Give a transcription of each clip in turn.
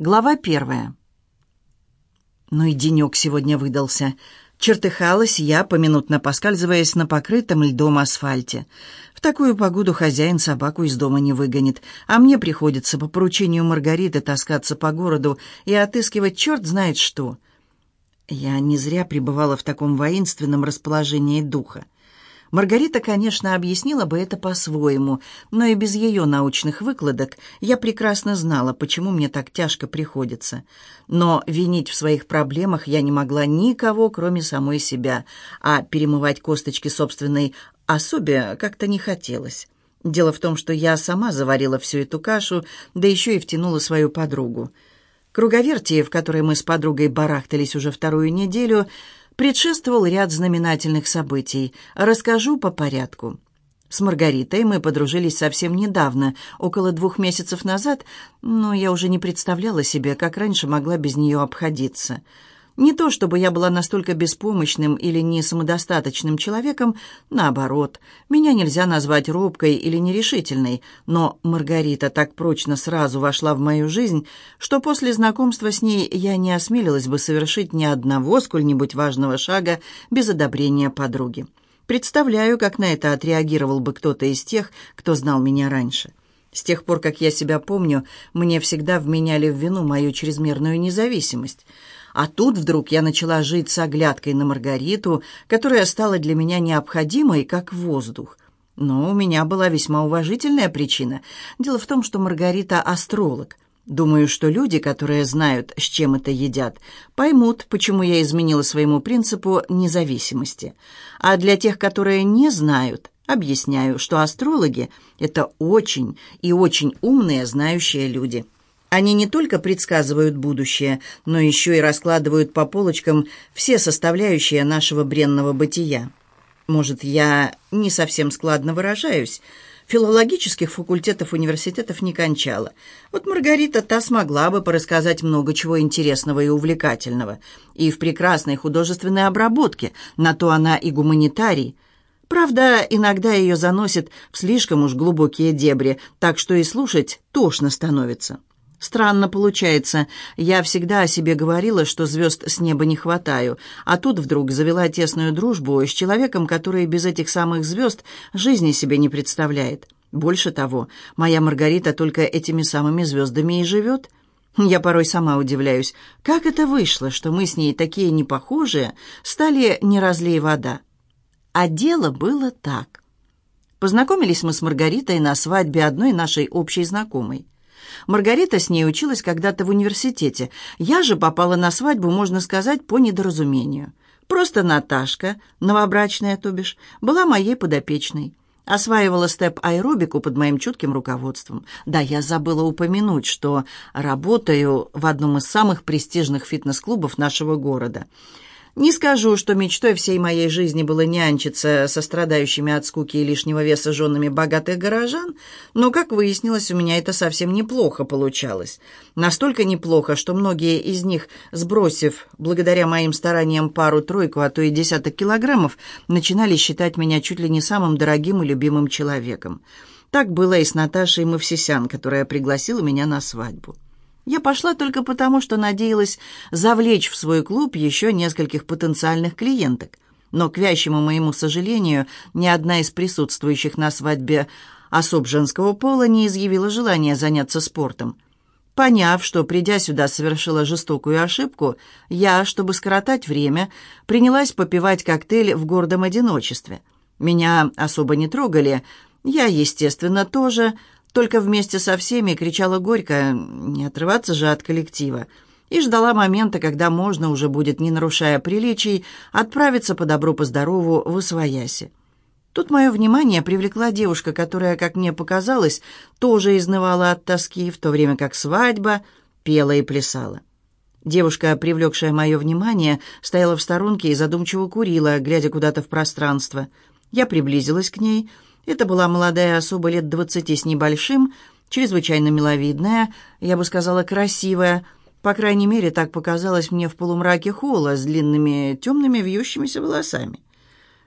Глава первая. Ну и денек сегодня выдался. Чертыхалась я, поминутно поскальзываясь на покрытом льдом асфальте. В такую погоду хозяин собаку из дома не выгонит, а мне приходится по поручению Маргариты таскаться по городу и отыскивать черт знает что. Я не зря пребывала в таком воинственном расположении духа. Маргарита, конечно, объяснила бы это по-своему, но и без ее научных выкладок я прекрасно знала, почему мне так тяжко приходится. Но винить в своих проблемах я не могла никого, кроме самой себя, а перемывать косточки собственной особе как-то не хотелось. Дело в том, что я сама заварила всю эту кашу, да еще и втянула свою подругу. Круговертие, в которой мы с подругой барахтались уже вторую неделю – предшествовал ряд знаменательных событий. Расскажу по порядку. С Маргаритой мы подружились совсем недавно, около двух месяцев назад, но я уже не представляла себе, как раньше могла без нее обходиться. Не то чтобы я была настолько беспомощным или не самодостаточным человеком, наоборот, меня нельзя назвать робкой или нерешительной, но Маргарита так прочно сразу вошла в мою жизнь, что после знакомства с ней я не осмелилась бы совершить ни одного сколь-нибудь важного шага без одобрения подруги. Представляю, как на это отреагировал бы кто-то из тех, кто знал меня раньше. С тех пор, как я себя помню, мне всегда вменяли в вину мою чрезмерную независимость – а тут вдруг я начала жить с оглядкой на Маргариту, которая стала для меня необходимой, как воздух. Но у меня была весьма уважительная причина. Дело в том, что Маргарита – астролог. Думаю, что люди, которые знают, с чем это едят, поймут, почему я изменила своему принципу независимости. А для тех, которые не знают, объясняю, что астрологи – это очень и очень умные, знающие люди – они не только предсказывают будущее, но еще и раскладывают по полочкам все составляющие нашего бренного бытия. Может, я не совсем складно выражаюсь. Филологических факультетов университетов не кончала. Вот Маргарита та смогла бы порассказать много чего интересного и увлекательного. И в прекрасной художественной обработке, на то она и гуманитарий. Правда, иногда ее заносит в слишком уж глубокие дебри, так что и слушать тошно становится. Странно получается. Я всегда о себе говорила, что звезд с неба не хватаю, а тут вдруг завела тесную дружбу с человеком, который без этих самых звезд жизни себе не представляет. Больше того, моя Маргарита только этими самыми звездами и живет. Я порой сама удивляюсь, как это вышло, что мы с ней такие непохожие, стали не разлей вода. А дело было так. Познакомились мы с Маргаритой на свадьбе одной нашей общей знакомой. Маргарита с ней училась когда-то в университете. Я же попала на свадьбу, можно сказать, по недоразумению. Просто Наташка, новобрачная, то бишь, была моей подопечной. Осваивала степ-аэробику под моим чутким руководством. Да, я забыла упомянуть, что работаю в одном из самых престижных фитнес-клубов нашего города – не скажу, что мечтой всей моей жизни было нянчиться со страдающими от скуки и лишнего веса женами богатых горожан, но, как выяснилось, у меня это совсем неплохо получалось. Настолько неплохо, что многие из них, сбросив, благодаря моим стараниям, пару-тройку, а то и десяток килограммов, начинали считать меня чуть ли не самым дорогим и любимым человеком. Так было и с Наташей Мавсисян, которая пригласила меня на свадьбу. Я пошла только потому, что надеялась завлечь в свой клуб еще нескольких потенциальных клиенток. Но, к вящему моему сожалению, ни одна из присутствующих на свадьбе особ женского пола не изъявила желания заняться спортом. Поняв, что, придя сюда, совершила жестокую ошибку, я, чтобы скоротать время, принялась попивать коктейль в гордом одиночестве. Меня особо не трогали, я, естественно, тоже, только вместе со всеми кричала горько, не отрываться же от коллектива, и ждала момента, когда можно уже будет, не нарушая приличий, отправиться по добру, по здорову в Освояси. Тут мое внимание привлекла девушка, которая, как мне показалось, тоже изнывала от тоски, в то время как свадьба пела и плясала. Девушка, привлекшая мое внимание, стояла в сторонке и задумчиво курила, глядя куда-то в пространство. Я приблизилась к ней — это была молодая особа лет двадцати с небольшим, чрезвычайно миловидная, я бы сказала, красивая. По крайней мере, так показалось мне в полумраке холла с длинными темными вьющимися волосами.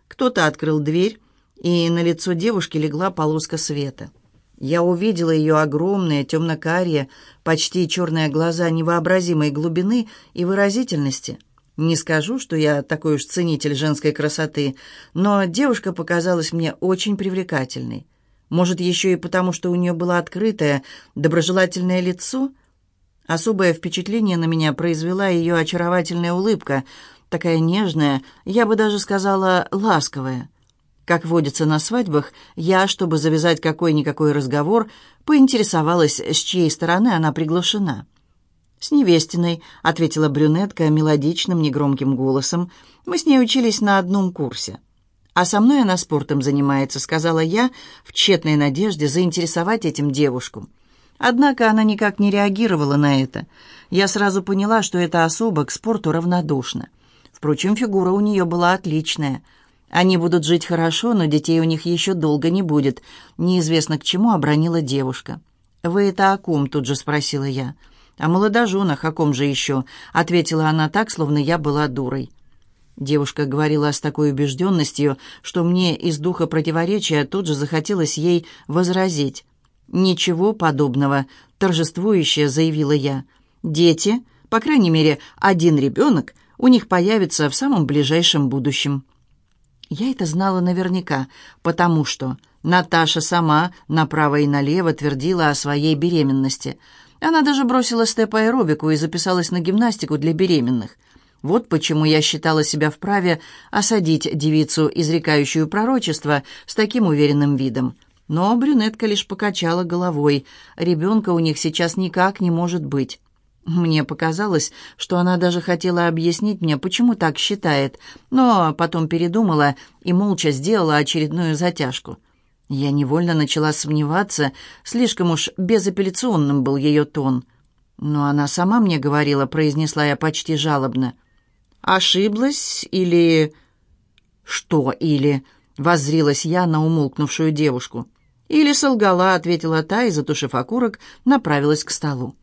Кто-то открыл дверь, и на лицо девушки легла полоска света. Я увидела ее огромные, темно-карие, почти черные глаза невообразимой глубины и выразительности. Не скажу, что я такой уж ценитель женской красоты, но девушка показалась мне очень привлекательной. Может, еще и потому, что у нее было открытое, доброжелательное лицо? Особое впечатление на меня произвела ее очаровательная улыбка, такая нежная, я бы даже сказала, ласковая. Как водится на свадьбах, я, чтобы завязать какой-никакой разговор, поинтересовалась, с чьей стороны она приглашена. «С невестиной», — ответила брюнетка мелодичным, негромким голосом. «Мы с ней учились на одном курсе». «А со мной она спортом занимается», — сказала я, в тщетной надежде заинтересовать этим девушку. Однако она никак не реагировала на это. Я сразу поняла, что эта особа к спорту равнодушна. Впрочем, фигура у нее была отличная — они будут жить хорошо, но детей у них еще долго не будет. Неизвестно к чему обронила девушка. «Вы это о ком?» — тут же спросила я. «О молодоженах, о ком же еще?» — ответила она так, словно я была дурой. Девушка говорила с такой убежденностью, что мне из духа противоречия тут же захотелось ей возразить. «Ничего подобного», — торжествующе заявила я. «Дети, по крайней мере, один ребенок, у них появится в самом ближайшем будущем». Я это знала наверняка, потому что Наташа сама направо и налево твердила о своей беременности. Она даже бросила степ-аэробику и записалась на гимнастику для беременных. Вот почему я считала себя вправе осадить девицу, изрекающую пророчество, с таким уверенным видом. Но брюнетка лишь покачала головой. Ребенка у них сейчас никак не может быть. Мне показалось, что она даже хотела объяснить мне, почему так считает, но потом передумала и молча сделала очередную затяжку. Я невольно начала сомневаться, слишком уж безапелляционным был ее тон. Но она сама мне говорила, произнесла я почти жалобно. «Ошиблась или...» «Что или?» — воззрилась я на умолкнувшую девушку. «Или солгала», — ответила та и, затушив окурок, направилась к столу.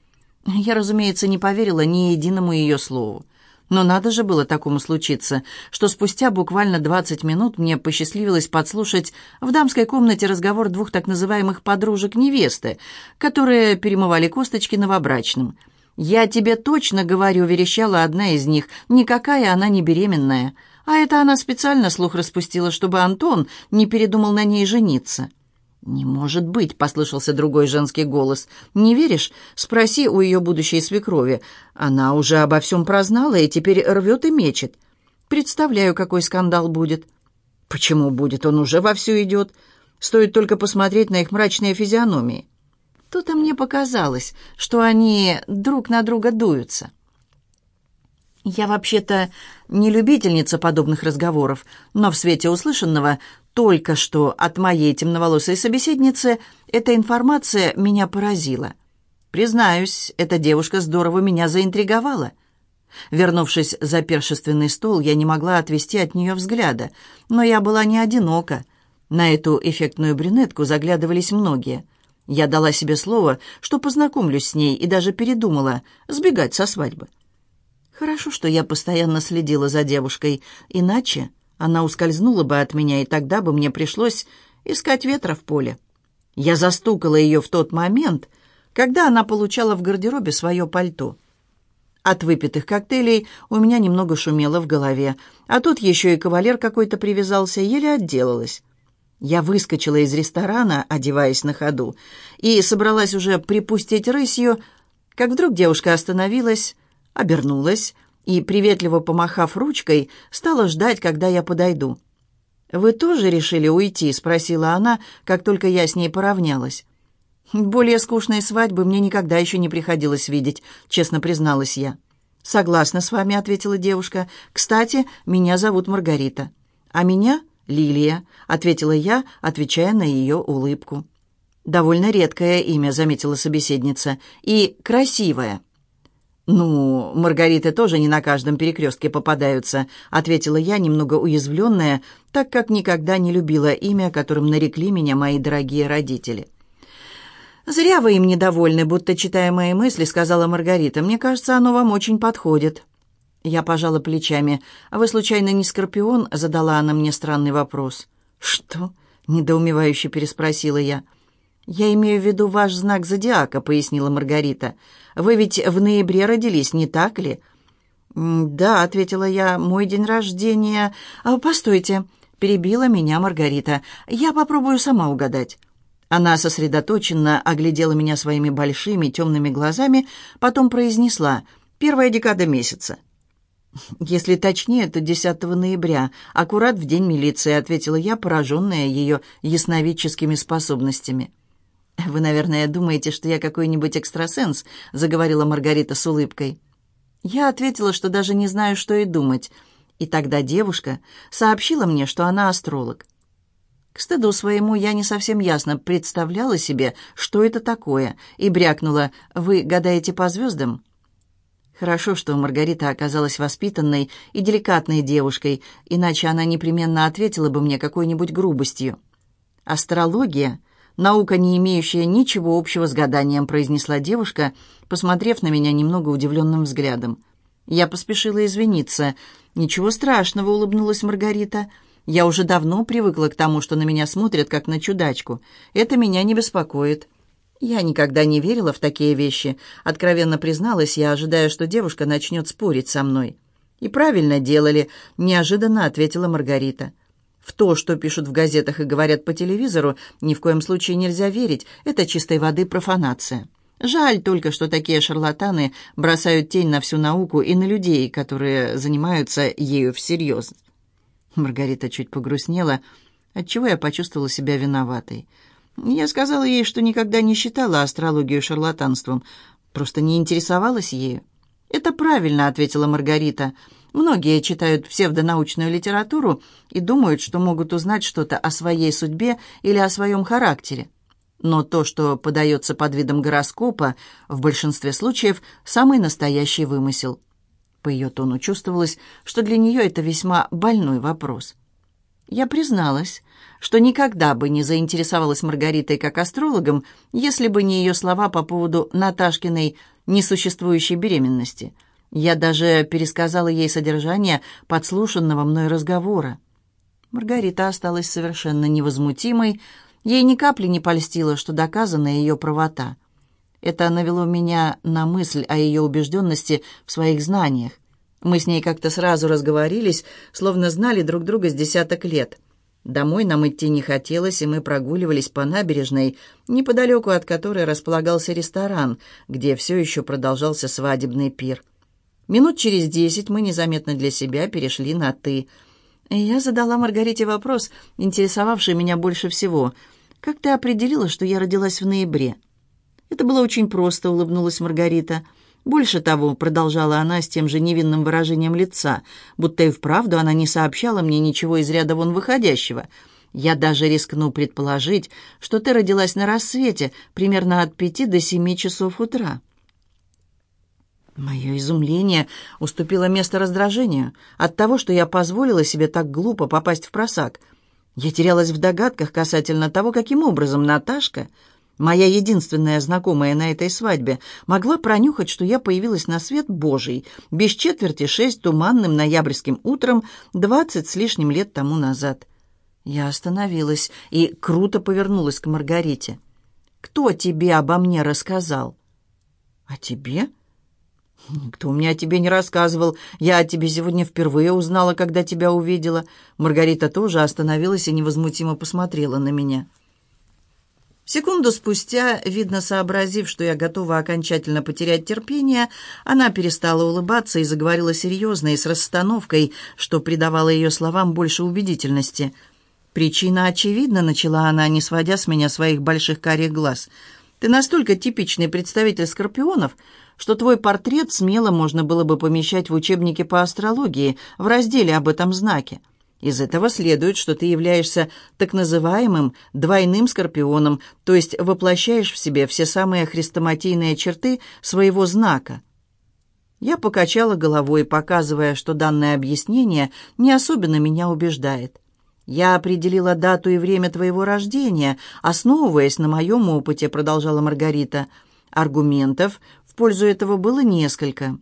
Я, разумеется, не поверила ни единому ее слову. Но надо же было такому случиться, что спустя буквально 20 минут мне посчастливилось подслушать в дамской комнате разговор двух так называемых подружек невесты, которые перемывали косточки новобрачным. «Я тебе точно говорю», — верещала одна из них, — «никакая она не беременная». А это она специально слух распустила, чтобы Антон не передумал на ней жениться. «Не может быть», — послышался другой женский голос. «Не веришь? Спроси у ее будущей свекрови. Она уже обо всем прознала и теперь рвет и мечет. Представляю, какой скандал будет». «Почему будет? Он уже вовсю идет. Стоит только посмотреть на их мрачные физиономии». Тут-то мне показалось, что они друг на друга дуются. Я вообще-то не любительница подобных разговоров, но в свете услышанного только что от моей темноволосой собеседницы эта информация меня поразила. Признаюсь, эта девушка здорово меня заинтриговала. Вернувшись за першественный стол, я не могла отвести от нее взгляда, но я была не одинока. На эту эффектную брюнетку заглядывались многие. Я дала себе слово, что познакомлюсь с ней, и даже передумала сбегать со свадьбы. Хорошо, что я постоянно следила за девушкой, иначе она ускользнула бы от меня, и тогда бы мне пришлось искать ветра в поле. Я застукала ее в тот момент, когда она получала в гардеробе свое пальто. От выпитых коктейлей у меня немного шумело в голове, а тут еще и кавалер какой-то привязался, еле отделалась. Я выскочила из ресторана, одеваясь на ходу, и собралась уже припустить рысью, как вдруг девушка остановилась, обернулась и, приветливо помахав ручкой, стала ждать, когда я подойду. «Вы тоже решили уйти?» — спросила она, как только я с ней поравнялась. «Более скучной свадьбы мне никогда еще не приходилось видеть», — честно призналась я. «Согласна с вами», — ответила девушка. «Кстати, меня зовут Маргарита». «А меня — Лилия», — ответила я, отвечая на ее улыбку. «Довольно редкое имя», — заметила собеседница, — «и красивое». «Ну, Маргариты тоже не на каждом перекрестке попадаются», ответила я, немного уязвленная, так как никогда не любила имя, которым нарекли меня мои дорогие родители. «Зря вы им недовольны, будто читая мои мысли», — сказала Маргарита. «Мне кажется, оно вам очень подходит». Я пожала плечами. «А вы, случайно, не Скорпион?» — задала она мне странный вопрос. «Что?» — недоумевающе переспросила я. «Я имею в виду ваш знак зодиака», — пояснила Маргарита. «Вы ведь в ноябре родились, не так ли?» «Да», — ответила я, — «мой день рождения...» а, «Постойте», — перебила меня Маргарита. «Я попробую сама угадать». Она сосредоточенно оглядела меня своими большими темными глазами, потом произнесла «Первая декада месяца». «Если точнее, то 10 ноября, аккурат в день милиции», — ответила я, пораженная ее ясновидческими способностями. «Вы, наверное, думаете, что я какой-нибудь экстрасенс», — заговорила Маргарита с улыбкой. Я ответила, что даже не знаю, что и думать. И тогда девушка сообщила мне, что она астролог. К стыду своему я не совсем ясно представляла себе, что это такое, и брякнула «Вы гадаете по звездам?» Хорошо, что Маргарита оказалась воспитанной и деликатной девушкой, иначе она непременно ответила бы мне какой-нибудь грубостью. «Астрология — наука, не имеющая ничего общего с гаданием», произнесла девушка, посмотрев на меня немного удивленным взглядом. Я поспешила извиниться. «Ничего страшного», — улыбнулась Маргарита. Я уже давно привыкла к тому, что на меня смотрят, как на чудачку. Это меня не беспокоит. Я никогда не верила в такие вещи. Откровенно призналась я, ожидая, что девушка начнет спорить со мной. «И правильно делали», — неожиданно ответила Маргарита. «В то, что пишут в газетах и говорят по телевизору, ни в коем случае нельзя верить. Это чистой воды профанация. Жаль только, что такие шарлатаны бросают тень на всю науку и на людей, которые занимаются ею всерьез». Маргарита чуть погрустнела, отчего я почувствовала себя виноватой. Я сказала ей, что никогда не считала астрологию шарлатанством, просто не интересовалась ею. «Это правильно», — ответила Маргарита. «Многие читают псевдонаучную литературу и думают, что могут узнать что-то о своей судьбе или о своем характере. Но то, что подается под видом гороскопа, в большинстве случаев самый настоящий вымысел». По ее тону чувствовалось, что для нее это весьма больной вопрос. Я призналась, что никогда бы не заинтересовалась Маргаритой как астрологом, если бы не ее слова по поводу Наташкиной несуществующей беременности. Я даже пересказала ей содержание подслушанного мной разговора. Маргарита осталась совершенно невозмутимой, ей ни капли не польстило, что доказана ее правота. Это навело меня на мысль о ее убежденности в своих знаниях. Мы с ней как-то сразу разговорились, словно знали друг друга с десяток лет. Домой нам идти не хотелось, и мы прогуливались по набережной, неподалеку от которой располагался ресторан, где все еще продолжался свадебный пир. Минут через десять мы незаметно для себя перешли на «ты». Я задала Маргарите вопрос, интересовавший меня больше всего. «Как ты определила, что я родилась в ноябре?» «Это было очень просто», — улыбнулась Маргарита. «Больше того», — продолжала она с тем же невинным выражением лица, будто и вправду она не сообщала мне ничего из ряда вон выходящего. «Я даже рискну предположить, что ты родилась на рассвете, примерно от пяти до семи часов утра». Мое изумление уступило место раздражению от того, что я позволила себе так глупо попасть в просак. Я терялась в догадках касательно того, каким образом Наташка Моя единственная знакомая на этой свадьбе могла пронюхать, что я появилась на свет Божий, без четверти шесть туманным ноябрьским утром двадцать с лишним лет тому назад. Я остановилась и круто повернулась к Маргарите. «Кто тебе обо мне рассказал?» «О тебе?» «Никто мне о тебе не рассказывал. Я о тебе сегодня впервые узнала, когда тебя увидела». Маргарита тоже остановилась и невозмутимо посмотрела на меня. Секунду спустя, видно сообразив, что я готова окончательно потерять терпение, она перестала улыбаться и заговорила серьезно и с расстановкой, что придавало ее словам больше убедительности. «Причина очевидна», — начала она, не сводя с меня своих больших карих глаз. «Ты настолько типичный представитель скорпионов, что твой портрет смело можно было бы помещать в учебнике по астрологии в разделе об этом знаке. Из этого следует, что ты являешься так называемым двойным скорпионом, то есть воплощаешь в себе все самые хрестоматийные черты своего знака. Я покачала головой, показывая, что данное объяснение не особенно меня убеждает. «Я определила дату и время твоего рождения, основываясь на моем опыте», — продолжала Маргарита. «Аргументов пользу этого было несколько.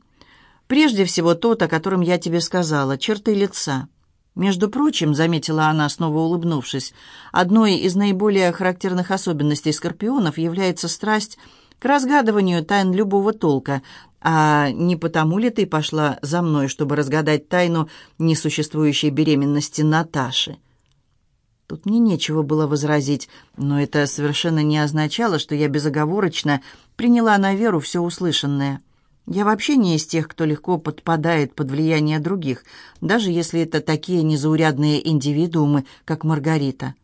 Прежде всего тот, о котором я тебе сказала, черты лица». Между прочим, заметила она, снова улыбнувшись, одной из наиболее характерных особенностей скорпионов является страсть к разгадыванию тайн любого толка, а не потому ли ты пошла за мной, чтобы разгадать тайну несуществующей беременности Наташи? Тут мне нечего было возразить, но это совершенно не означало, что я безоговорочно приняла на веру все услышанное. Я вообще не из тех, кто легко подпадает под влияние других, даже если это такие незаурядные индивидуумы, как Маргарита.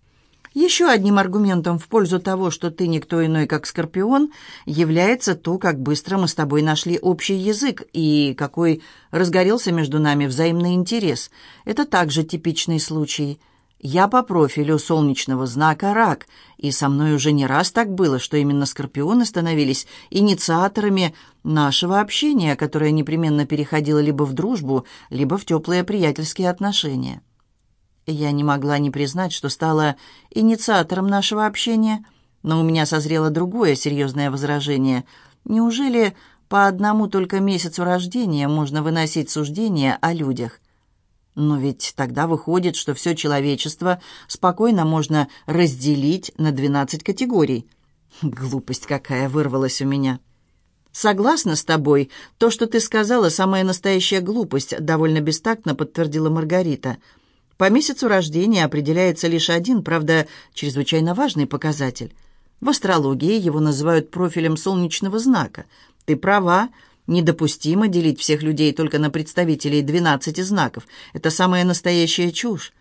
Еще одним аргументом в пользу того, что ты никто иной, как Скорпион, является то, как быстро мы с тобой нашли общий язык и какой разгорелся между нами взаимный интерес. Это также типичный случай – я по профилю солнечного знака рак, и со мной уже не раз так было, что именно скорпионы становились инициаторами нашего общения, которое непременно переходило либо в дружбу, либо в теплые приятельские отношения. Я не могла не признать, что стала инициатором нашего общения, но у меня созрело другое серьезное возражение. Неужели по одному только месяцу рождения можно выносить суждения о людях? Но ведь тогда выходит, что все человечество спокойно можно разделить на 12 категорий. Глупость какая вырвалась у меня. «Согласна с тобой. То, что ты сказала, самая настоящая глупость», — довольно бестактно подтвердила Маргарита. «По месяцу рождения определяется лишь один, правда, чрезвычайно важный показатель. В астрологии его называют профилем солнечного знака. Ты права, Недопустимо делить всех людей только на представителей 12 знаков. Это самая настоящая чушь.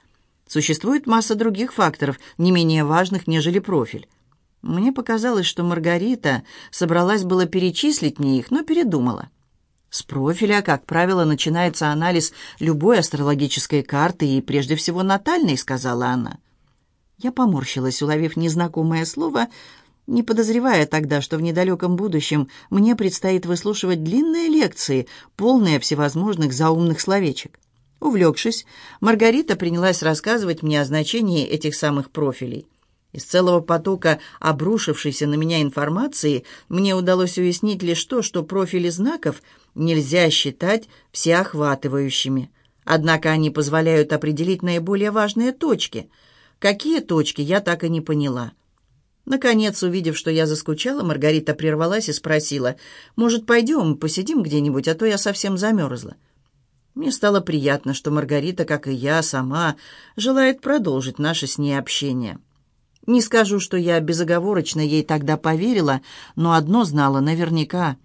Существует масса других факторов, не менее важных, нежели профиль. Мне показалось, что Маргарита собралась было перечислить мне их, но передумала. С профиля, как правило, начинается анализ любой астрологической карты и прежде всего натальной, сказала она. Я поморщилась, уловив незнакомое слово, не подозревая тогда, что в недалеком будущем мне предстоит выслушивать длинные лекции, полные всевозможных заумных словечек. Увлекшись, Маргарита принялась рассказывать мне о значении этих самых профилей. Из целого потока обрушившейся на меня информации мне удалось уяснить лишь то, что профили знаков нельзя считать всеохватывающими. Однако они позволяют определить наиболее важные точки. Какие точки, я так и не поняла. Наконец, увидев, что я заскучала, Маргарита прервалась и спросила, «Может, пойдем, посидим где-нибудь, а то я совсем замерзла». Мне стало приятно, что Маргарита, как и я сама, желает продолжить наше с ней общение. Не скажу, что я безоговорочно ей тогда поверила, но одно знала наверняка.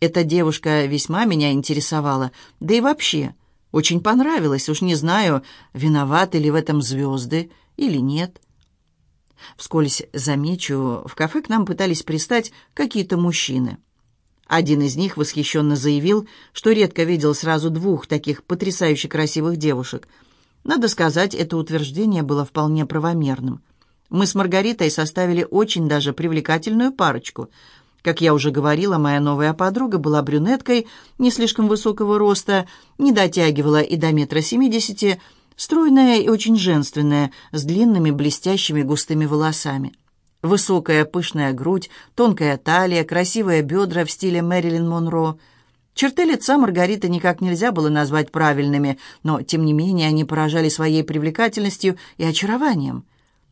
Эта девушка весьма меня интересовала, да и вообще, очень понравилась, уж не знаю, виноваты ли в этом звезды или нет. Вскользь замечу, в кафе к нам пытались пристать какие-то мужчины. Один из них восхищенно заявил, что редко видел сразу двух таких потрясающе красивых девушек. Надо сказать, это утверждение было вполне правомерным. Мы с Маргаритой составили очень даже привлекательную парочку. Как я уже говорила, моя новая подруга была брюнеткой, не слишком высокого роста, не дотягивала и до метра семидесяти, Стройная и очень женственная, с длинными блестящими густыми волосами. Высокая пышная грудь, тонкая талия, красивые бедра в стиле Мэрилин Монро. Черты лица Маргариты никак нельзя было назвать правильными, но, тем не менее, они поражали своей привлекательностью и очарованием.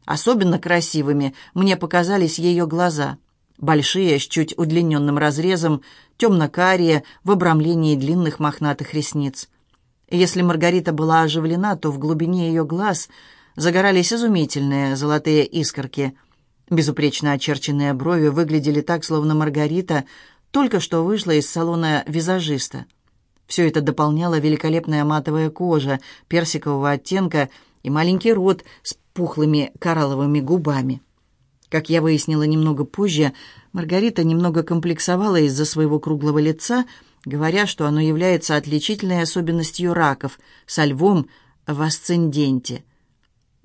Особенно красивыми мне показались ее глаза. Большие, с чуть удлиненным разрезом, темно-карие, в обрамлении длинных мохнатых ресниц. Если Маргарита была оживлена, то в глубине ее глаз загорались изумительные золотые искорки. Безупречно очерченные брови выглядели так, словно Маргарита только что вышла из салона визажиста. Все это дополняла великолепная матовая кожа персикового оттенка и маленький рот с пухлыми коралловыми губами. Как я выяснила немного позже, Маргарита немного комплексовала из-за своего круглого лица – говоря, что оно является отличительной особенностью раков со львом в асценденте.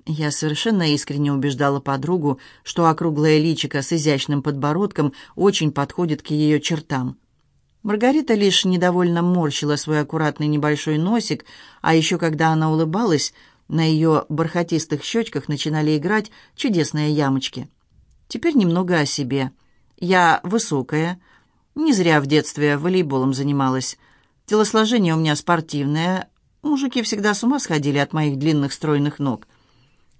Я совершенно искренне убеждала подругу, что округлое личико с изящным подбородком очень подходит к ее чертам. Маргарита лишь недовольно морщила свой аккуратный небольшой носик, а еще когда она улыбалась, на ее бархатистых щечках начинали играть чудесные ямочки. Теперь немного о себе. Я высокая, не зря в детстве волейболом занималась. Телосложение у меня спортивное, Мужики всегда с ума сходили от моих длинных стройных ног.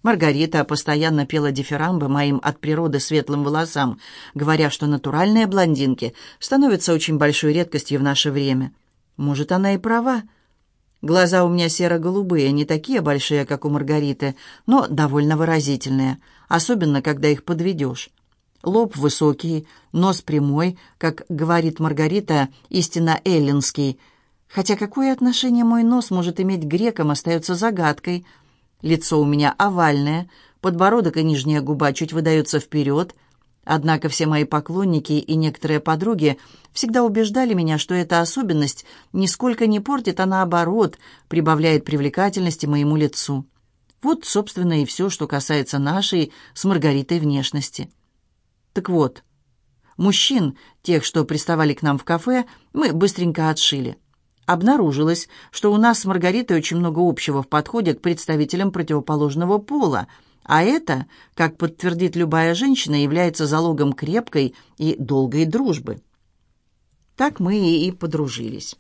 Маргарита постоянно пела дифирамбы моим от природы светлым волосам, говоря, что натуральные блондинки становятся очень большой редкостью в наше время. Может, она и права. Глаза у меня серо-голубые, не такие большие, как у Маргариты, но довольно выразительные, особенно когда их подведешь. Лоб высокий, нос прямой, как говорит Маргарита, истинно эллинский. Хотя какое отношение мой нос может иметь к грекам, остается загадкой. Лицо у меня овальное, подбородок и нижняя губа чуть выдаются вперед. Однако все мои поклонники и некоторые подруги всегда убеждали меня, что эта особенность нисколько не портит, а наоборот, прибавляет привлекательности моему лицу. Вот, собственно, и все, что касается нашей с Маргаритой внешности. Так вот, мужчин, тех, что приставали к нам в кафе, мы быстренько отшили. Обнаружилось, что у нас с Маргаритой очень много общего в подходе к представителям противоположного пола, а это, как подтвердит любая женщина, является залогом крепкой и долгой дружбы. Так мы и подружились.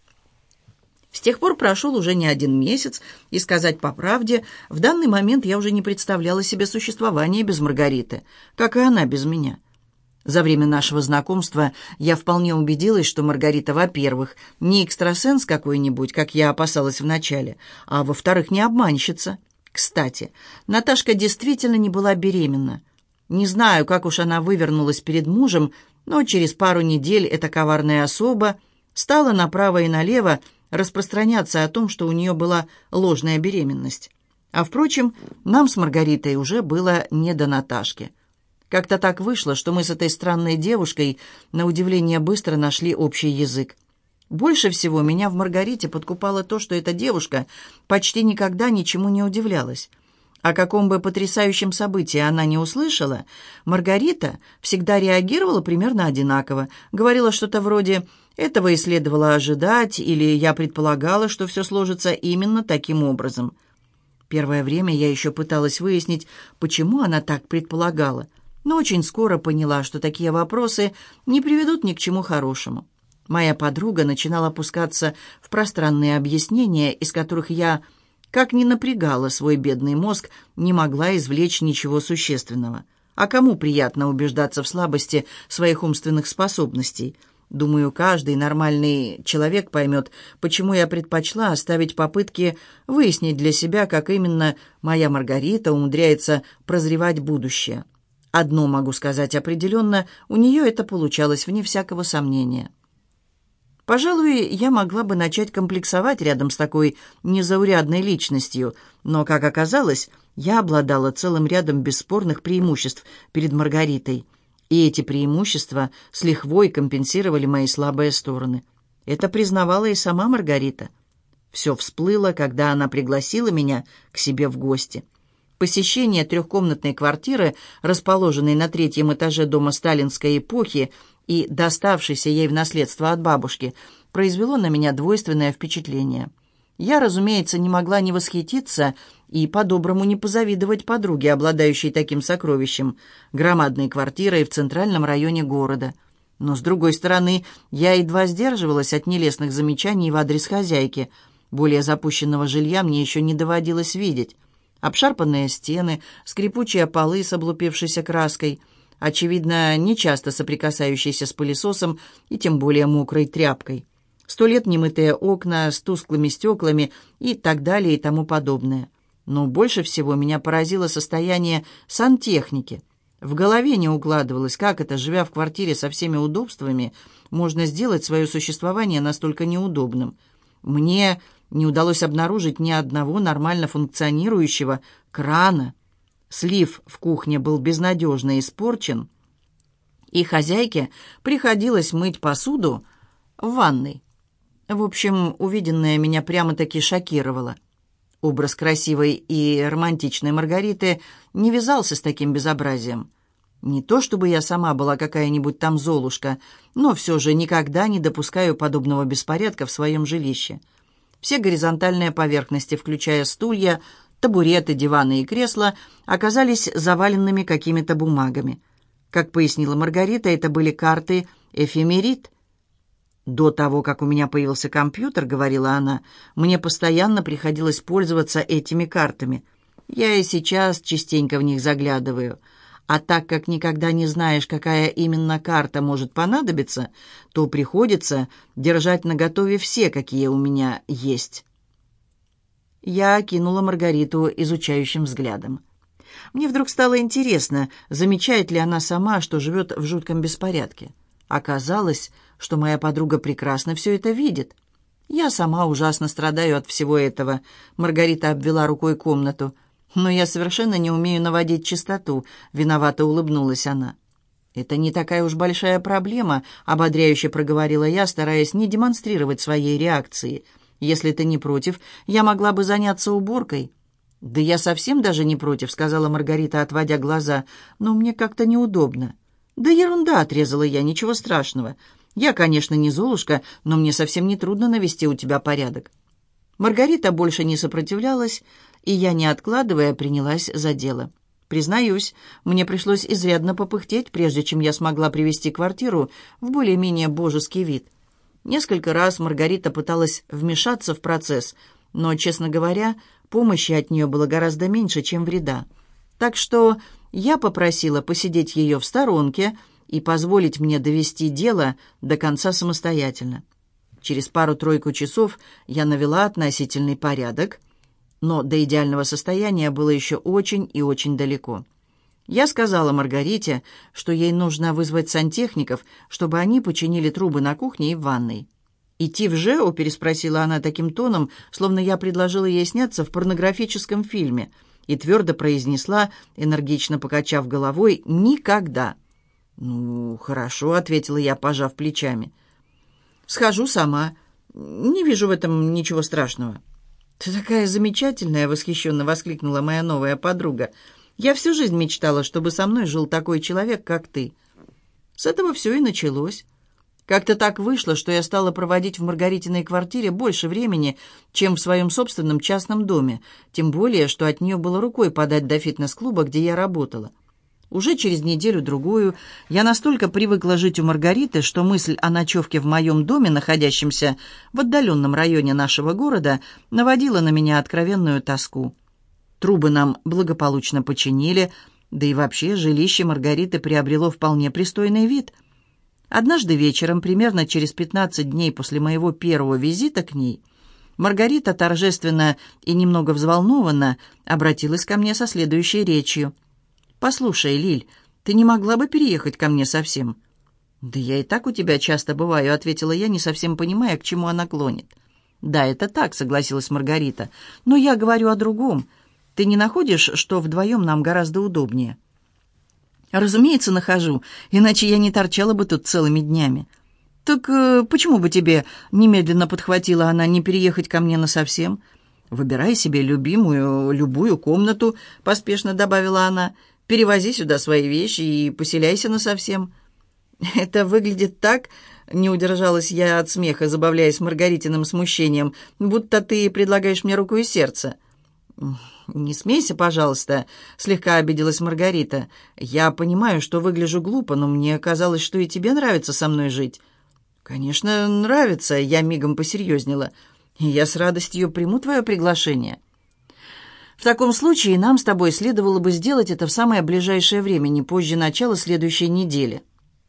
С тех пор прошел уже не один месяц, и сказать по правде, в данный момент я уже не представляла себе существование без Маргариты, как и она без меня. За время нашего знакомства я вполне убедилась, что Маргарита, во-первых, не экстрасенс какой-нибудь, как я опасалась вначале, а во-вторых, не обманщица. Кстати, Наташка действительно не была беременна. Не знаю, как уж она вывернулась перед мужем, но через пару недель эта коварная особа стала направо и налево распространяться о том, что у нее была ложная беременность. А, впрочем, нам с Маргаритой уже было не до Наташки. Как-то так вышло, что мы с этой странной девушкой на удивление быстро нашли общий язык. Больше всего меня в Маргарите подкупало то, что эта девушка почти никогда ничему не удивлялась. О каком бы потрясающем событии она не услышала, Маргарита всегда реагировала примерно одинаково, говорила что-то вроде «этого и следовало ожидать» или «я предполагала, что все сложится именно таким образом». Первое время я еще пыталась выяснить, почему она так предполагала – но очень скоро поняла, что такие вопросы не приведут ни к чему хорошему. Моя подруга начинала опускаться в пространные объяснения, из которых я, как ни напрягала свой бедный мозг, не могла извлечь ничего существенного. А кому приятно убеждаться в слабости своих умственных способностей? Думаю, каждый нормальный человек поймет, почему я предпочла оставить попытки выяснить для себя, как именно моя Маргарита умудряется прозревать будущее. Одно могу сказать определенно, у нее это получалось вне всякого сомнения. Пожалуй, я могла бы начать комплексовать рядом с такой незаурядной личностью, но, как оказалось, я обладала целым рядом бесспорных преимуществ перед Маргаритой, и эти преимущества с лихвой компенсировали мои слабые стороны. Это признавала и сама Маргарита. Все всплыло, когда она пригласила меня к себе в гости. Посещение трехкомнатной квартиры, расположенной на третьем этаже дома сталинской эпохи и доставшейся ей в наследство от бабушки, произвело на меня двойственное впечатление. Я, разумеется, не могла не восхититься и по-доброму не позавидовать подруге, обладающей таким сокровищем, громадной квартирой в центральном районе города. Но, с другой стороны, я едва сдерживалась от нелестных замечаний в адрес хозяйки. Более запущенного жилья мне еще не доводилось видеть. Обшарпанные стены, скрипучие полы с облупившейся краской, очевидно, нечасто соприкасающиеся с пылесосом и тем более мокрой тряпкой. Сто лет немытые окна с тусклыми стеклами и так далее и тому подобное. Но больше всего меня поразило состояние сантехники. В голове не укладывалось, как это, живя в квартире со всеми удобствами, можно сделать свое существование настолько неудобным. Мне не удалось обнаружить ни одного нормально функционирующего крана. Слив в кухне был безнадежно испорчен, и хозяйке приходилось мыть посуду в ванной. В общем, увиденное меня прямо-таки шокировало. Образ красивой и романтичной Маргариты не вязался с таким безобразием. Не то чтобы я сама была какая-нибудь там золушка, но все же никогда не допускаю подобного беспорядка в своем жилище. Все горизонтальные поверхности, включая стулья, табуреты, диваны и кресла, оказались заваленными какими-то бумагами. Как пояснила Маргарита, это были карты «Эфемерит». «До того, как у меня появился компьютер, — говорила она, — мне постоянно приходилось пользоваться этими картами. Я и сейчас частенько в них заглядываю. А так как никогда не знаешь, какая именно карта может понадобиться, то приходится держать наготове все, какие у меня есть». Я окинула Маргариту изучающим взглядом. Мне вдруг стало интересно, замечает ли она сама, что живет в жутком беспорядке. Оказалось, что моя подруга прекрасно все это видит. Я сама ужасно страдаю от всего этого. Маргарита обвела рукой комнату. Но я совершенно не умею наводить чистоту. Виновато улыбнулась она. «Это не такая уж большая проблема», — ободряюще проговорила я, стараясь не демонстрировать своей реакции. «Если ты не против, я могла бы заняться уборкой». «Да я совсем даже не против», — сказала Маргарита, отводя глаза. «Но мне как-то неудобно». «Да ерунда», — отрезала я, — «ничего страшного. Я, конечно, не Золушка, но мне совсем не трудно навести у тебя порядок». Маргарита больше не сопротивлялась, и я, не откладывая, принялась за дело. Признаюсь, мне пришлось изрядно попыхтеть, прежде чем я смогла привести квартиру в более-менее божеский вид. Несколько раз Маргарита пыталась вмешаться в процесс, но, честно говоря, помощи от нее было гораздо меньше, чем вреда. Так что я попросила посидеть ее в сторонке и позволить мне довести дело до конца самостоятельно. Через пару-тройку часов я навела относительный порядок, но до идеального состояния было еще очень и очень далеко. Я сказала Маргарите, что ей нужно вызвать сантехников, чтобы они починили трубы на кухне и в ванной. «Идти в ЖЭО?» — переспросила она таким тоном, словно я предложила ей сняться в порнографическом фильме, и твердо произнесла, энергично покачав головой, «никогда». «Ну, хорошо», — ответила я, пожав плечами. «Схожу сама. Не вижу в этом ничего страшного». «Ты такая замечательная!» — восхищенно воскликнула моя новая подруга. «Я всю жизнь мечтала, чтобы со мной жил такой человек, как ты». С этого все и началось. Как-то так вышло, что я стала проводить в Маргаритиной квартире больше времени, чем в своем собственном частном доме, тем более, что от нее было рукой подать до фитнес-клуба, где я работала. Уже через неделю-другую я настолько привыкла жить у Маргариты, что мысль о ночевке в моем доме, находящемся в отдаленном районе нашего города, наводила на меня откровенную тоску. Трубы нам благополучно починили, да и вообще жилище Маргариты приобрело вполне пристойный вид – Однажды вечером, примерно через 15 дней после моего первого визита к ней, Маргарита торжественно и немного взволнованно обратилась ко мне со следующей речью. «Послушай, Лиль, ты не могла бы переехать ко мне совсем?» «Да я и так у тебя часто бываю», — ответила я, не совсем понимая, к чему она клонит. «Да, это так», — согласилась Маргарита. «Но я говорю о другом. Ты не находишь, что вдвоем нам гораздо удобнее?» «Разумеется, нахожу, иначе я не торчала бы тут целыми днями». «Так э, почему бы тебе, — немедленно подхватила она, — не переехать ко мне насовсем? Выбирай себе любимую, любую комнату, — поспешно добавила она. Перевози сюда свои вещи и поселяйся насовсем». «Это выглядит так, — не удержалась я от смеха, забавляясь Маргаритиным смущением, — будто ты предлагаешь мне руку и сердце». «Не смейся, пожалуйста», — слегка обиделась Маргарита. «Я понимаю, что выгляжу глупо, но мне казалось, что и тебе нравится со мной жить». «Конечно, нравится», — я мигом посерьезнела. «И я с радостью приму твое приглашение». «В таком случае нам с тобой следовало бы сделать это в самое ближайшее время, не позже начала следующей недели».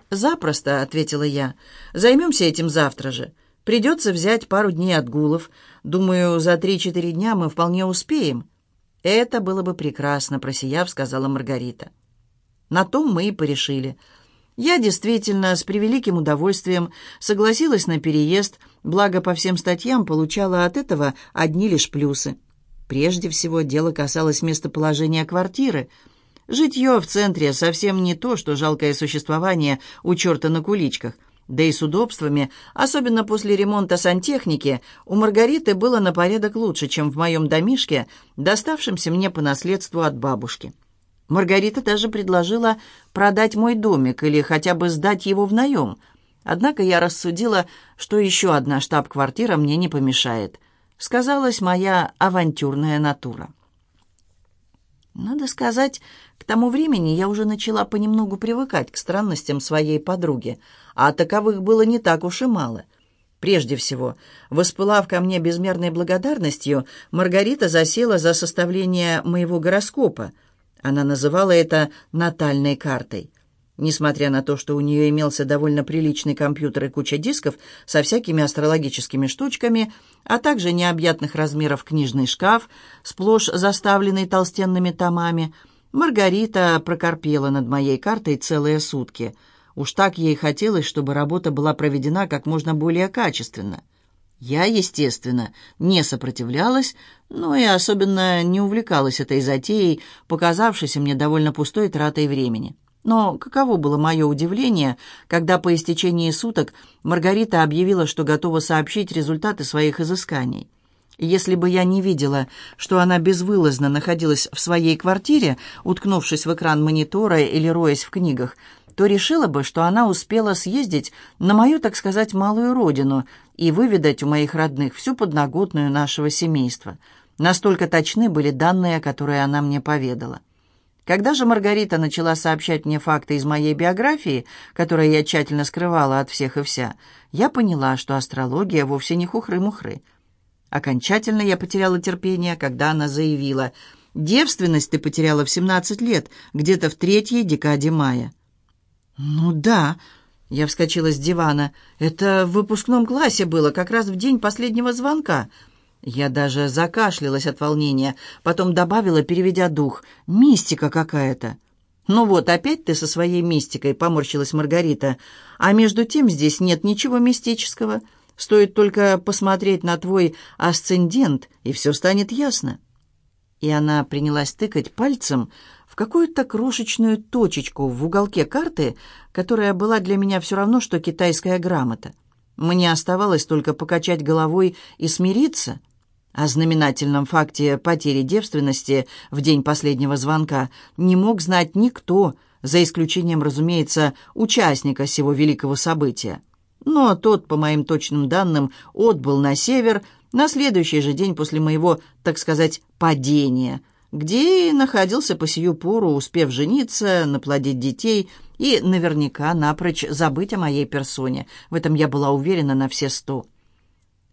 «Запросто», — ответила я. «Займемся этим завтра же. Придется взять пару дней отгулов. Думаю, за три-четыре дня мы вполне успеем». «Это было бы прекрасно», — просияв, сказала Маргарита. На том мы и порешили. Я действительно с превеликим удовольствием согласилась на переезд, благо по всем статьям получала от этого одни лишь плюсы. Прежде всего, дело касалось местоположения квартиры. Житье в центре совсем не то, что жалкое существование у черта на куличках. Да и с удобствами, особенно после ремонта сантехники, у Маргариты было на порядок лучше, чем в моем домишке, доставшемся мне по наследству от бабушки. Маргарита даже предложила продать мой домик или хотя бы сдать его в наем. Однако я рассудила, что еще одна штаб-квартира мне не помешает. Сказалась моя авантюрная натура. Надо сказать, к тому времени я уже начала понемногу привыкать к странностям своей подруги, а таковых было не так уж и мало. Прежде всего, воспылав ко мне безмерной благодарностью, Маргарита засела за составление моего гороскопа. Она называла это «натальной картой». Несмотря на то, что у нее имелся довольно приличный компьютер и куча дисков со всякими астрологическими штучками, а также необъятных размеров книжный шкаф, сплошь заставленный толстенными томами, Маргарита прокорпела над моей картой целые сутки. Уж так ей хотелось, чтобы работа была проведена как можно более качественно. Я, естественно, не сопротивлялась, но и особенно не увлекалась этой затеей, показавшейся мне довольно пустой тратой времени. Но каково было мое удивление, когда по истечении суток Маргарита объявила, что готова сообщить результаты своих изысканий. Если бы я не видела, что она безвылазно находилась в своей квартире, уткнувшись в экран монитора или роясь в книгах, то решила бы, что она успела съездить на мою, так сказать, малую родину и выведать у моих родных всю подноготную нашего семейства. Настолько точны были данные, которые она мне поведала. Когда же Маргарита начала сообщать мне факты из моей биографии, которые я тщательно скрывала от всех и вся, я поняла, что астрология вовсе не хухры-мухры. Окончательно я потеряла терпение, когда она заявила, «Девственность ты потеряла в 17 лет, где-то в третьей декаде мая». «Ну да», — я вскочила с дивана, «это в выпускном классе было, как раз в день последнего звонка». Я даже закашлялась от волнения, потом добавила, переведя дух, «Мистика какая-то». «Ну вот, опять ты со своей мистикой», — поморщилась Маргарита. «А между тем здесь нет ничего мистического. Стоит только посмотреть на твой асцендент, и все станет ясно». И она принялась тыкать пальцем в какую-то крошечную точечку в уголке карты, которая была для меня все равно, что китайская грамота. Мне оставалось только покачать головой и смириться. О знаменательном факте потери девственности в день последнего звонка не мог знать никто, за исключением, разумеется, участника сего великого события. Но тот, по моим точным данным, отбыл на север на следующий же день после моего, так сказать, падения, где и находился по сию пору, успев жениться, наплодить детей – и наверняка напрочь забыть о моей персоне. В этом я была уверена на все сто.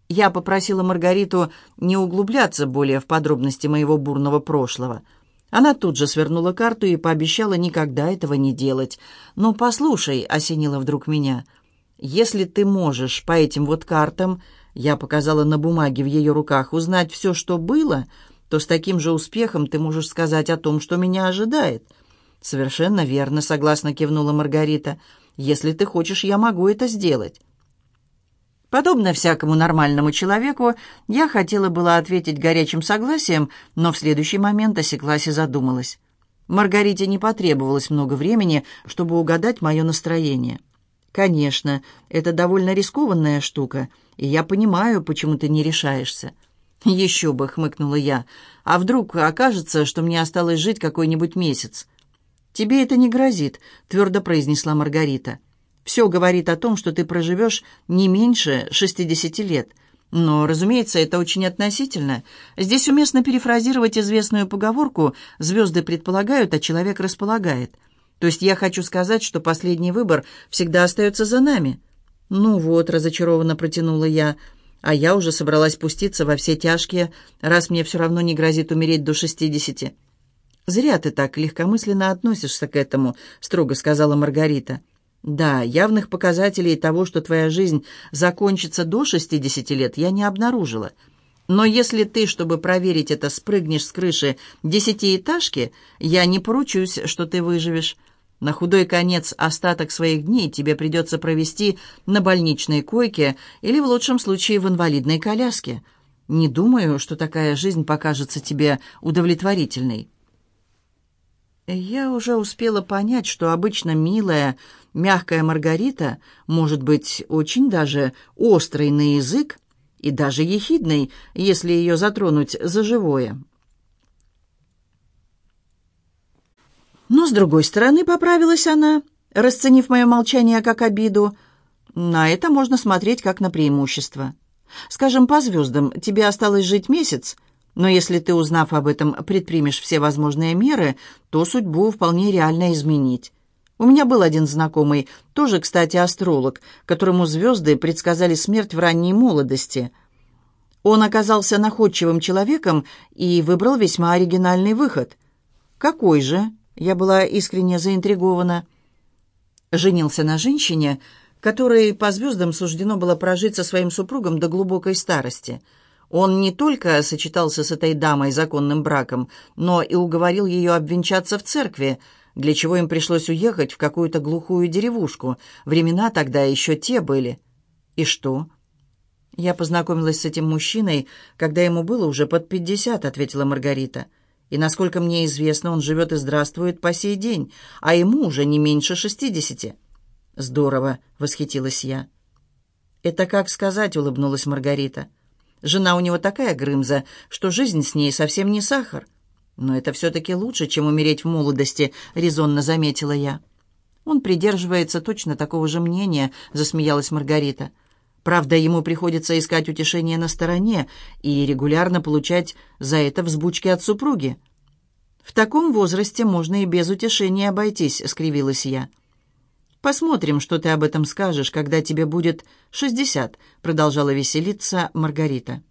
Я попросила Маргариту не углубляться более в подробности моего бурного прошлого. Она тут же свернула карту и пообещала никогда этого не делать. «Ну, послушай», — осенила вдруг меня, — «если ты можешь по этим вот картам, я показала на бумаге в ее руках, узнать все, что было, то с таким же успехом ты можешь сказать о том, что меня ожидает». «Совершенно верно», — согласно кивнула Маргарита. «Если ты хочешь, я могу это сделать». Подобно всякому нормальному человеку, я хотела было ответить горячим согласием, но в следующий момент осеклась и задумалась. Маргарите не потребовалось много времени, чтобы угадать мое настроение. «Конечно, это довольно рискованная штука, и я понимаю, почему ты не решаешься». «Еще бы», — хмыкнула я. «А вдруг окажется, что мне осталось жить какой-нибудь месяц?» «Тебе это не грозит», — твердо произнесла Маргарита. «Все говорит о том, что ты проживешь не меньше шестидесяти лет. Но, разумеется, это очень относительно. Здесь уместно перефразировать известную поговорку «звезды предполагают, а человек располагает». То есть я хочу сказать, что последний выбор всегда остается за нами». «Ну вот», — разочарованно протянула я, — «а я уже собралась пуститься во все тяжкие, раз мне все равно не грозит умереть до шестидесяти». «Зря ты так легкомысленно относишься к этому», — строго сказала Маргарита. «Да, явных показателей того, что твоя жизнь закончится до шестидесяти лет, я не обнаружила. Но если ты, чтобы проверить это, спрыгнешь с крыши десятиэтажки, я не поручусь, что ты выживешь. На худой конец остаток своих дней тебе придется провести на больничной койке или, в лучшем случае, в инвалидной коляске. Не думаю, что такая жизнь покажется тебе удовлетворительной». Я уже успела понять, что обычно милая, мягкая Маргарита может быть очень даже острой на язык и даже ехидной, если ее затронуть за живое. Но, с другой стороны, поправилась она, расценив мое молчание как обиду. На это можно смотреть как на преимущество. Скажем, по звездам, тебе осталось жить месяц, но если ты, узнав об этом, предпримешь все возможные меры, то судьбу вполне реально изменить. У меня был один знакомый, тоже, кстати, астролог, которому звезды предсказали смерть в ранней молодости. Он оказался находчивым человеком и выбрал весьма оригинальный выход. «Какой же?» — я была искренне заинтригована. Женился на женщине, которой по звездам суждено было прожить со своим супругом до глубокой старости. Он не только сочетался с этой дамой законным браком, но и уговорил ее обвенчаться в церкви — для чего им пришлось уехать в какую-то глухую деревушку. Времена тогда еще те были. И что? Я познакомилась с этим мужчиной, когда ему было уже под пятьдесят, ответила Маргарита. И, насколько мне известно, он живет и здравствует по сей день, а ему уже не меньше шестидесяти. Здорово, восхитилась я. Это как сказать, улыбнулась Маргарита. Жена у него такая грымза, что жизнь с ней совсем не сахар. «Но это все-таки лучше, чем умереть в молодости», — резонно заметила я. «Он придерживается точно такого же мнения», — засмеялась Маргарита. «Правда, ему приходится искать утешение на стороне и регулярно получать за это взбучки от супруги». «В таком возрасте можно и без утешения обойтись», — скривилась я. «Посмотрим, что ты об этом скажешь, когда тебе будет шестьдесят», — продолжала веселиться Маргарита.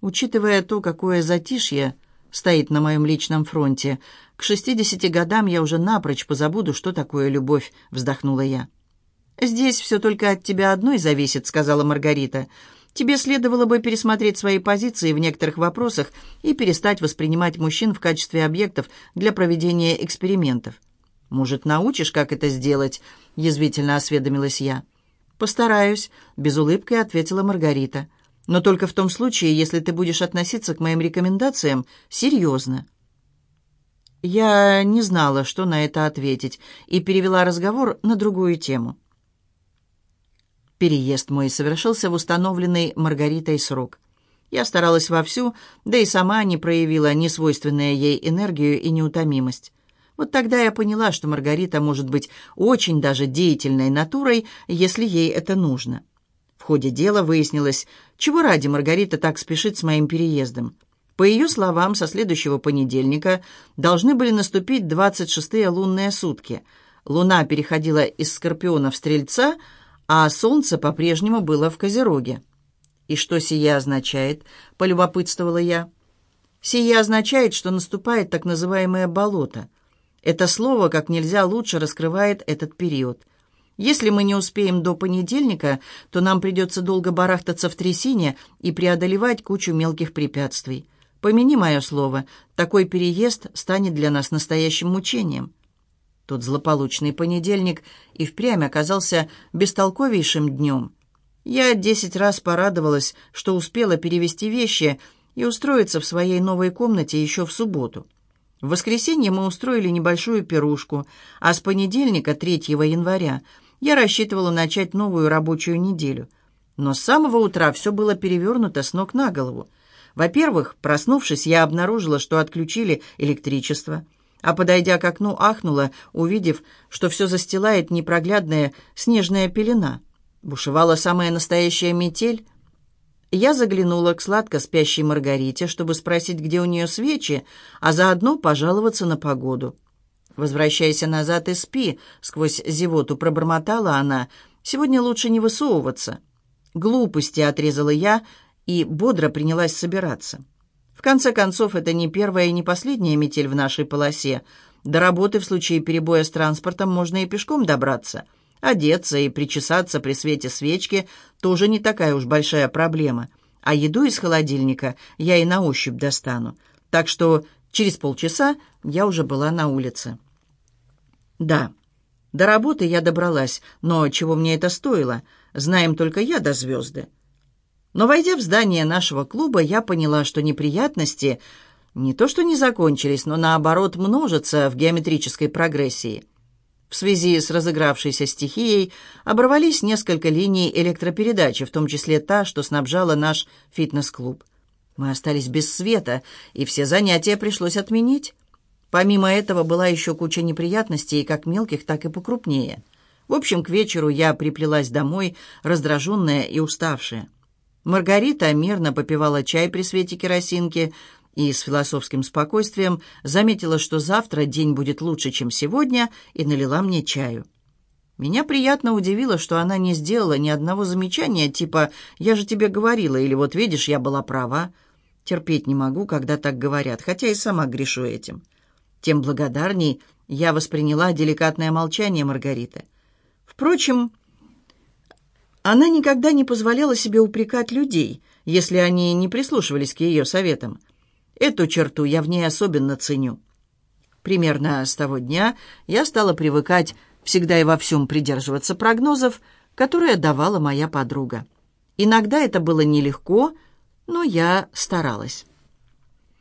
Учитывая то, какое затишье стоит на моем личном фронте. К шестидесяти годам я уже напрочь позабуду, что такое любовь», — вздохнула я. «Здесь все только от тебя одной зависит», — сказала Маргарита. «Тебе следовало бы пересмотреть свои позиции в некоторых вопросах и перестать воспринимать мужчин в качестве объектов для проведения экспериментов». «Может, научишь, как это сделать?» — язвительно осведомилась я. «Постараюсь», — без улыбки ответила Маргарита. Но только в том случае, если ты будешь относиться к моим рекомендациям серьезно». Я не знала, что на это ответить, и перевела разговор на другую тему. Переезд мой совершился в установленный Маргаритой срок. Я старалась вовсю, да и сама не проявила несвойственную ей энергию и неутомимость. Вот тогда я поняла, что Маргарита может быть очень даже деятельной натурой, если ей это нужно. В ходе дела выяснилось, чего ради Маргарита так спешит с моим переездом. По ее словам, со следующего понедельника должны были наступить 26-е лунные сутки. Луна переходила из Скорпиона в Стрельца, а Солнце по-прежнему было в Козероге. «И что сия означает?» — полюбопытствовала я. «Сия означает, что наступает так называемое болото. Это слово как нельзя лучше раскрывает этот период». Если мы не успеем до понедельника, то нам придется долго барахтаться в трясине и преодолевать кучу мелких препятствий. Помяни мое слово, такой переезд станет для нас настоящим мучением». Тот злополучный понедельник и впрямь оказался бестолковейшим днем. Я десять раз порадовалась, что успела перевести вещи и устроиться в своей новой комнате еще в субботу. В воскресенье мы устроили небольшую пирушку, а с понедельника, 3 января, я рассчитывала начать новую рабочую неделю. Но с самого утра все было перевернуто с ног на голову. Во-первых, проснувшись, я обнаружила, что отключили электричество, а подойдя к окну, ахнула, увидев, что все застилает непроглядная снежная пелена. Бушевала самая настоящая метель. Я заглянула к сладко спящей Маргарите, чтобы спросить, где у нее свечи, а заодно пожаловаться на погоду. «Возвращайся назад и спи», — сквозь зевоту пробормотала она. «Сегодня лучше не высовываться». «Глупости», — отрезала я и бодро принялась собираться. В конце концов, это не первая и не последняя метель в нашей полосе. До работы в случае перебоя с транспортом можно и пешком добраться. Одеться и причесаться при свете свечки тоже не такая уж большая проблема. А еду из холодильника я и на ощупь достану. Так что Через полчаса я уже была на улице. Да, до работы я добралась, но чего мне это стоило? Знаем только я до звезды. Но, войдя в здание нашего клуба, я поняла, что неприятности не то что не закончились, но, наоборот, множатся в геометрической прогрессии. В связи с разыгравшейся стихией оборвались несколько линий электропередачи, в том числе та, что снабжала наш фитнес-клуб. Мы остались без света, и все занятия пришлось отменить. Помимо этого была еще куча неприятностей, как мелких, так и покрупнее. В общем, к вечеру я приплелась домой, раздраженная и уставшая. Маргарита мирно попивала чай при свете керосинки, и с философским спокойствием заметила, что завтра день будет лучше, чем сегодня, и налила мне чаю. Меня приятно удивило, что она не сделала ни одного замечания, типа «я же тебе говорила» или «вот видишь, я была права». Терпеть не могу, когда так говорят, хотя и сама грешу этим. Тем благодарней я восприняла деликатное молчание Маргариты. Впрочем, она никогда не позволяла себе упрекать людей, если они не прислушивались к ее советам. Эту черту я в ней особенно ценю. Примерно с того дня я стала привыкать всегда и во всем придерживаться прогнозов, которые давала моя подруга. Иногда это было нелегко, но я старалась.